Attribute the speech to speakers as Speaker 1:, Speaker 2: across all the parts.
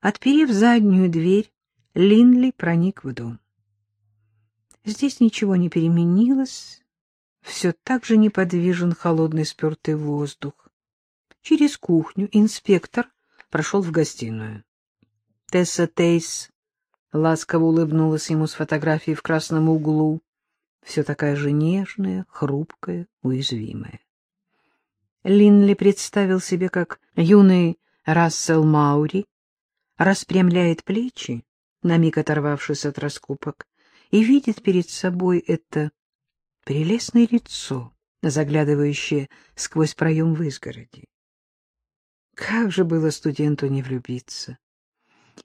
Speaker 1: Отперев заднюю дверь, Линли проник в дом. Здесь ничего не переменилось, все так же неподвижен холодный спертый воздух. Через кухню инспектор прошел в гостиную. Тесса Тейс ласково улыбнулась ему с фотографией в красном углу, все такая же нежная, хрупкая, уязвимая. Линли представил себе, как юный Рассел Маури распрямляет плечи, на миг оторвавшись от раскопок, и видит перед собой это прелестное лицо, заглядывающее сквозь проем в изгороди. Как же было студенту не влюбиться!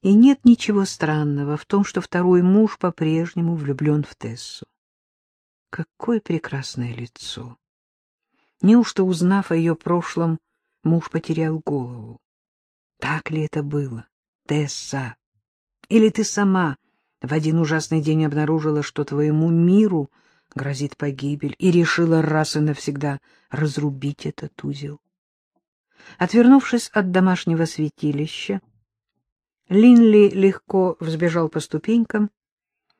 Speaker 1: И нет ничего странного в том, что второй муж по-прежнему влюблен в Тессу. Какое прекрасное лицо! Неужто, узнав о ее прошлом, муж потерял голову? Так ли это было, Тесса? Или ты сама в один ужасный день обнаружила, что твоему миру грозит погибель, и решила раз и навсегда разрубить этот узел? Отвернувшись от домашнего святилища, Линли легко взбежал по ступенькам.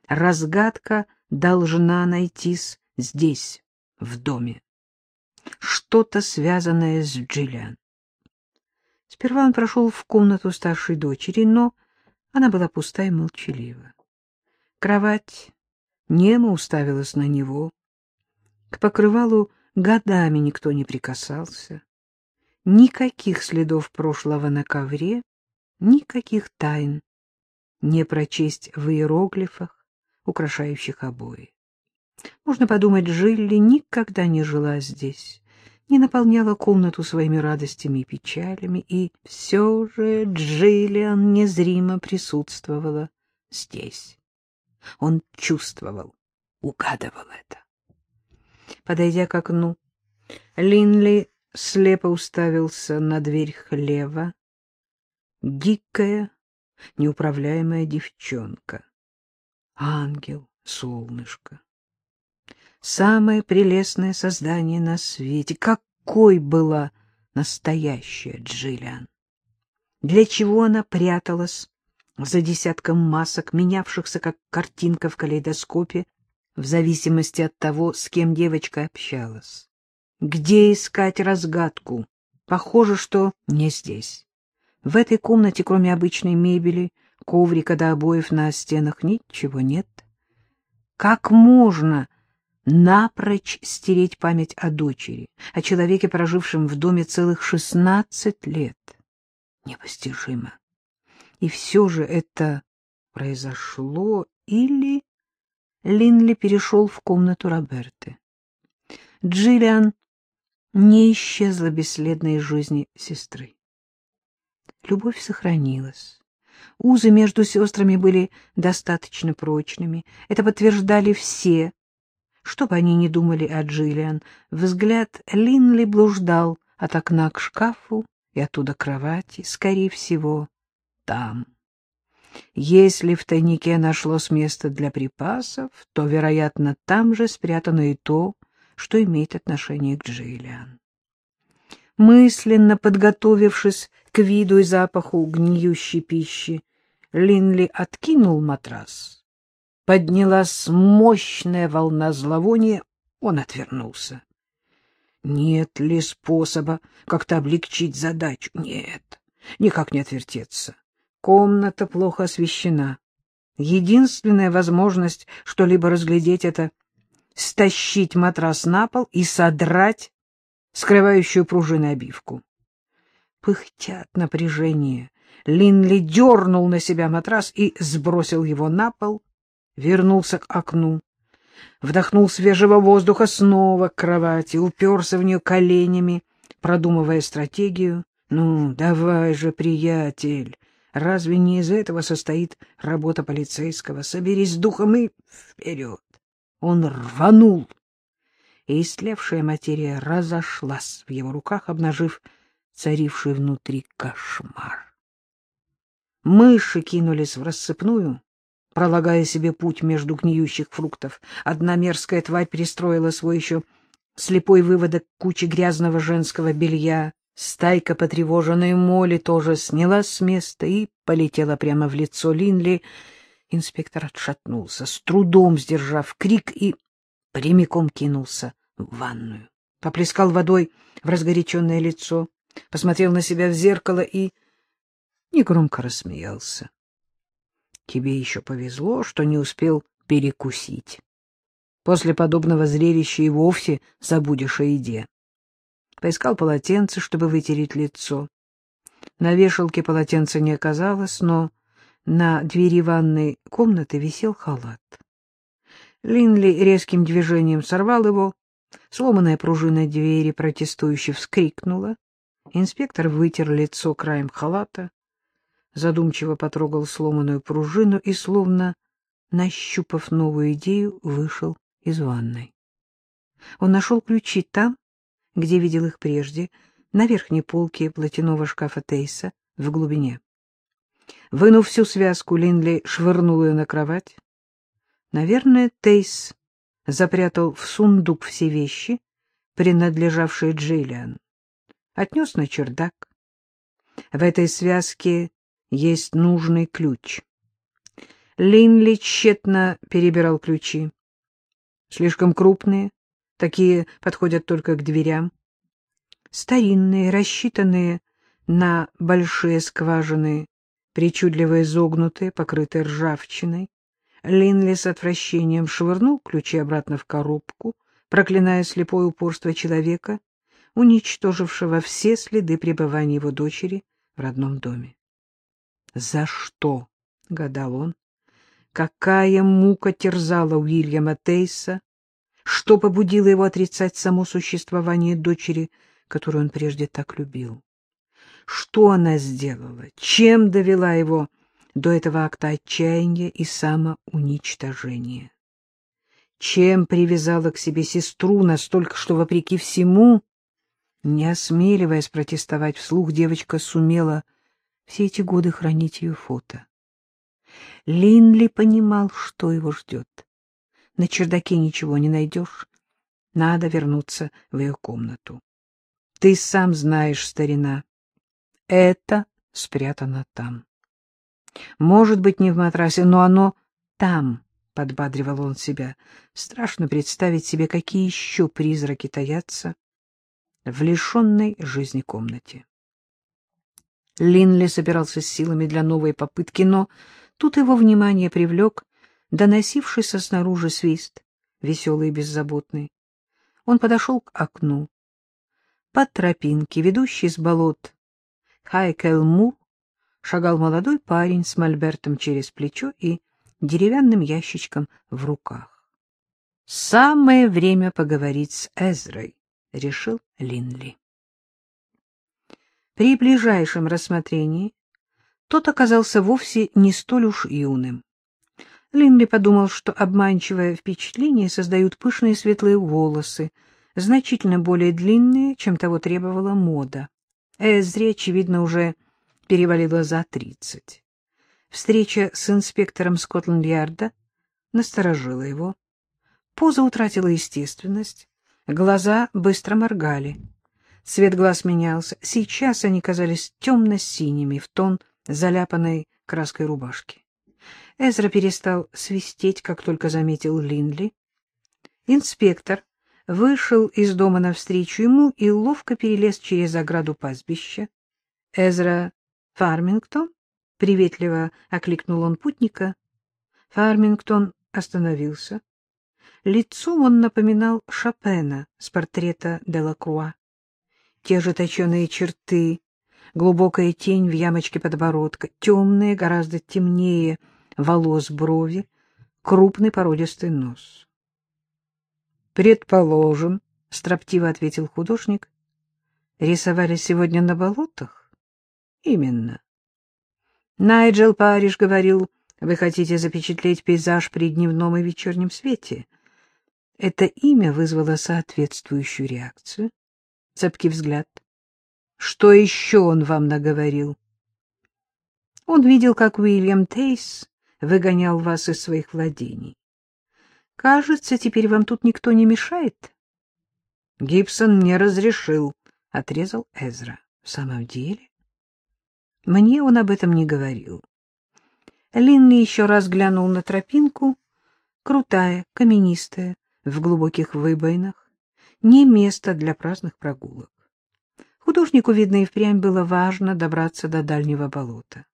Speaker 1: Разгадка должна найтись здесь, в доме. Что-то связанное с Джиллиан. Сперва он прошел в комнату старшей дочери, но она была пуста и молчалива. Кровать немо уставилась на него. К покрывалу годами никто не прикасался. Никаких следов прошлого на ковре, никаких тайн не прочесть в иероглифах, украшающих обои. Можно подумать, Жилли никогда не жила здесь, не наполняла комнату своими радостями и печалями, и все же Джиллиан незримо присутствовала здесь. Он чувствовал, угадывал это. Подойдя к окну, Линли слепо уставился на дверь хлева. Дикая, неуправляемая девчонка. Ангел, солнышко. Самое прелестное создание на свете. Какой была настоящая Джиллиан? Для чего она пряталась за десятком масок, менявшихся как картинка в калейдоскопе, в зависимости от того, с кем девочка общалась? Где искать разгадку? Похоже, что не здесь. В этой комнате, кроме обычной мебели, коврика до обоев на стенах, ничего нет. Как можно напрочь стереть память о дочери, о человеке, прожившем в доме целых шестнадцать лет? Непостижимо. И все же это произошло или... Линли перешел в комнату Роберты. Джиллиан не исчезла бесследно из жизни сестры. Любовь сохранилась. Узы между сестрами были достаточно прочными. Это подтверждали все. Что бы они ни думали о Джиллиан, взгляд Линли блуждал от окна к шкафу и оттуда к кровати, скорее всего, там. Если в тайнике нашлось место для припасов, то, вероятно, там же спрятано и то, что имеет отношение к Джиллиан. Мысленно подготовившись к виду и запаху гниющей пищи, Линли откинул матрас. Поднялась мощная волна зловония, он отвернулся. Нет ли способа как-то облегчить задачу? Нет, никак не отвертеться. Комната плохо освещена. Единственная возможность что-либо разглядеть — это стащить матрас на пол и содрать скрывающую пружины обивку. Пыхтя от напряжения, Линли дернул на себя матрас и сбросил его на пол, вернулся к окну, вдохнул свежего воздуха снова к кровати, уперся в нее коленями, продумывая стратегию. «Ну, давай же, приятель, разве не из этого состоит работа полицейского? Соберись с духом и вперед!» Он рванул, и истлевшая материя разошлась в его руках, обнажив царивший внутри кошмар. Мыши кинулись в рассыпную, пролагая себе путь между гниющих фруктов. Одна мерзкая тварь перестроила свой еще слепой выводок кучи грязного женского белья. Стайка потревоженной моли тоже снялась с места и полетела прямо в лицо Линли. Инспектор отшатнулся, с трудом сдержав крик, и прямиком кинулся в ванную. Поплескал водой в разгоряченное лицо, посмотрел на себя в зеркало и негромко рассмеялся. Тебе еще повезло, что не успел перекусить. После подобного зрелища и вовсе забудешь о еде. Поискал полотенце, чтобы вытереть лицо. На вешалке полотенца не оказалось, но на двери ванной комнаты висел халат. Линли резким движением сорвал его. Сломанная пружина двери протестующе вскрикнула. Инспектор вытер лицо краем халата задумчиво потрогал сломанную пружину и, словно нащупав новую идею, вышел из ванной. Он нашел ключи там, где видел их прежде, на верхней полке платяного шкафа Тейса в глубине. Вынув всю связку, Линли швырнул ее на кровать. Наверное, Тейс запрятал в сундук все вещи, принадлежавшие Джиллиан. Отнес на чердак. В этой связке есть нужный ключ. Линли тщетно перебирал ключи. Слишком крупные, такие подходят только к дверям. Старинные, рассчитанные на большие скважины, причудливо изогнутые, покрытые ржавчиной. Линли с отвращением швырнул ключи обратно в коробку, проклиная слепое упорство человека, уничтожившего все следы пребывания его дочери в родном доме. За что? — гадал он. Какая мука терзала Уильяма Тейса? Что побудило его отрицать само существование дочери, которую он прежде так любил? Что она сделала? Чем довела его до этого акта отчаяния и самоуничтожения? Чем привязала к себе сестру настолько, что, вопреки всему, не осмеливаясь протестовать вслух, девочка сумела все эти годы хранить ее фото. Линли понимал, что его ждет. На чердаке ничего не найдешь. Надо вернуться в ее комнату. Ты сам знаешь, старина, это спрятано там. Может быть, не в матрасе, но оно там, — подбадривал он себя. Страшно представить себе, какие еще призраки таятся в лишенной жизни комнате. Линли собирался с силами для новой попытки, но тут его внимание привлек доносившийся снаружи свист, веселый и беззаботный. Он подошел к окну. Под тропинке, ведущей с болот Хайкел-Мур, шагал молодой парень с мольбертом через плечо и деревянным ящичком в руках. «Самое время поговорить с Эзрой», — решил Линли. При ближайшем рассмотрении тот оказался вовсе не столь уж юным. Линли подумал, что обманчивое впечатление создают пышные светлые волосы, значительно более длинные, чем того требовала мода. Эзри, очевидно, уже перевалило за тридцать. Встреча с инспектором Скотланд-Ярда насторожила его. Поза утратила естественность, глаза быстро моргали. Цвет глаз менялся. Сейчас они казались темно-синими в тон заляпанной краской рубашки. Эзра перестал свистеть, как только заметил Линли. Инспектор вышел из дома навстречу ему и ловко перелез через ограду пастбища. Эзра Фармингтон? — приветливо окликнул он путника. Фармингтон остановился. Лицом он напоминал Шопена с портрета Делакруа те же точеные черты, глубокая тень в ямочке подбородка, темные, гораздо темнее волос брови, крупный породистый нос. «Предположим», — строптиво ответил художник, — «рисовали сегодня на болотах?» «Именно». Найджел Париж говорил, вы хотите запечатлеть пейзаж при дневном и вечернем свете. Это имя вызвало соответствующую реакцию цепкий взгляд. Что еще он вам наговорил? Он видел, как Уильям Тейс выгонял вас из своих владений. Кажется, теперь вам тут никто не мешает. Гибсон не разрешил, — отрезал Эзра. В самом деле? Мне он об этом не говорил. Линли еще раз глянул на тропинку, крутая, каменистая, в глубоких выбоинах, не место для праздных прогулок. Художнику, видно, и впрямь было важно добраться до дальнего болота.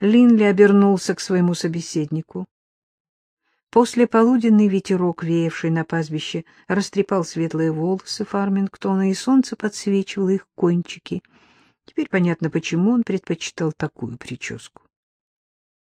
Speaker 1: Линли обернулся к своему собеседнику. После полуденный ветерок, веявший на пастбище, растрепал светлые волосы Фармингтона, и солнце подсвечивало их кончики. Теперь понятно, почему он предпочитал такую прическу.